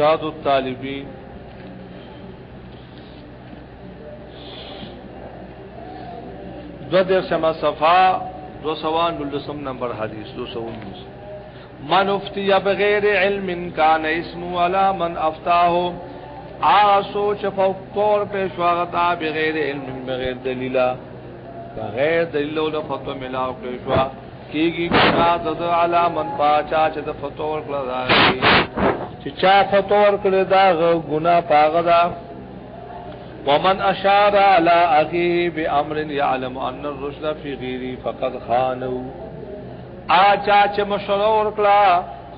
ارشاد الطالبین دو دیر سما صفا دو سوان نلسم نمبر حدیث دو سوان نلسم من افتی بغیر علم کان اسمو علا من افتاہو آسو چپو طور پیشواغتا بغیر علم بغیر دلیلہ بغیر دلیلو لفتو ملاو پیشوا کیگی گناہ دد علا من پاچا چد فتور کلا دارگی چې چا فتور کړی دا ګنا پاغه دا ومن اشار على اخيه بامر يعلم ان الرشد في غيره فقد خانوا اچا چې مشوره ورکړه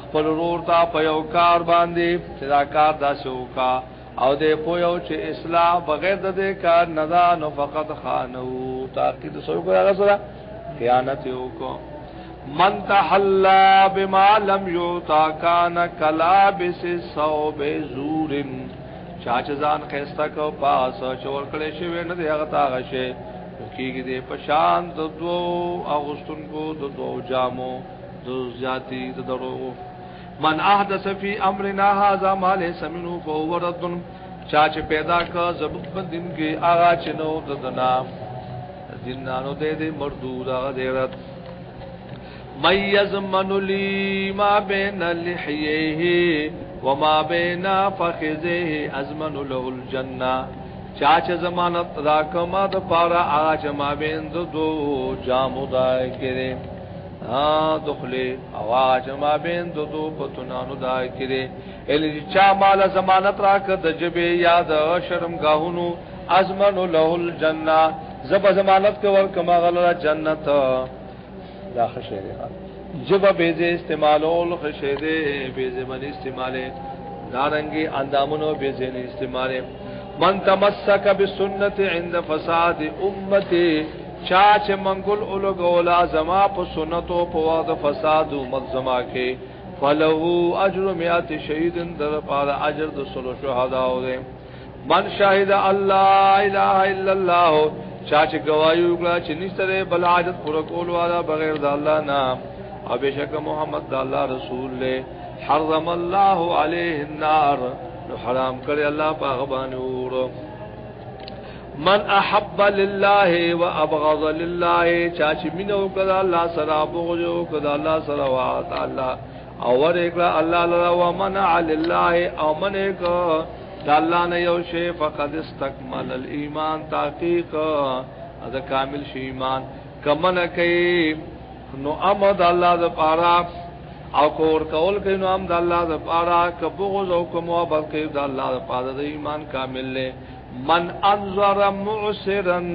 خپل ورور ته په یو کار باندې چې دا کار دا شو کا او دې په یو چې اسلام بغیر د دې کار نه دا نو فقط خانو تاکید سوي کوي هغه سره خیانت یو کو من تحلا بما لم یوتا کان کلابس صوب زور چاچ ځان خستا کو پاس چور کړي شوی نه دی هغه تاغه شي کیږي د پشان د دو اغوستون کو د دو جامو د ذاتی د درو من احدث فی امرنا هذا ما ليس منه فهو رد چاچ پیدا کا زبط دین کې آغا چنو د دنا دین نانو دې دې مردود هغه دې رد من يزمن لي ما بين لحيه وما بين فخذه ازمن له الجنه چا چې ضمانت را کما د پارا اج ما بین دو دو جامو دای کړي ها دخلی او اج ما بین دو دو پتونانو دای کړي ال چا مال ضمانت را ک د جبه یاد شرم گاهونو ازمن له الجنه زب ضمانت کور کما غل جنت دا خشه دی جب بیزه استعمالول خشه دی بیزه من استعماله دارنګي اندامونو بیزه نه استعماله من تمسک بسنت عند فساد امته چا چې منګل اولو ګولا زما په سنت او په واده فساد او مزما کې فله اجر مئات شهیدن در پاره اجر د سلو شهدا او من شاهد الله اله الا الله چا چې گواہی وکړه چې نشته د بل عادت پر کول والا بغیر د الله نه او بشک محمد د الله رسول له حرم الله عليه النار نو حرام کړی الله پاغه باندې ور من احب لله وابغض لله چا چې مين وکړه الله سره بغض وکړه الله سره وا تعالی او ور وکړه الله لرا ومنع لله او منع د الله نه یو شی فقد استكمل الايمان تحقیق دا کامل شی ایمان کمن کوي نو امد الله د پارا او کور کول کوي نو امد الله د پارا کبغز او کومحبت کوي د الله د پاره د ایمان کامل له من انظر معسرن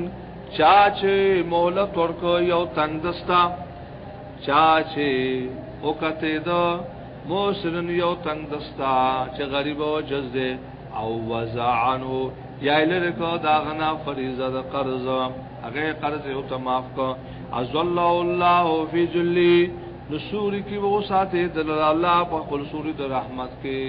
چاچ مولت ورکو یو تندستا چاچ او کته دو موسرن یو تندستا چې غریب او جز ده او وزعنو یا لرکو داغنا فریضه د قرض هغه قرض یو ته معاف کو عز الله الله فی ذلی نسوری کی وو ساته د الله په خپل سوری د رحمت کې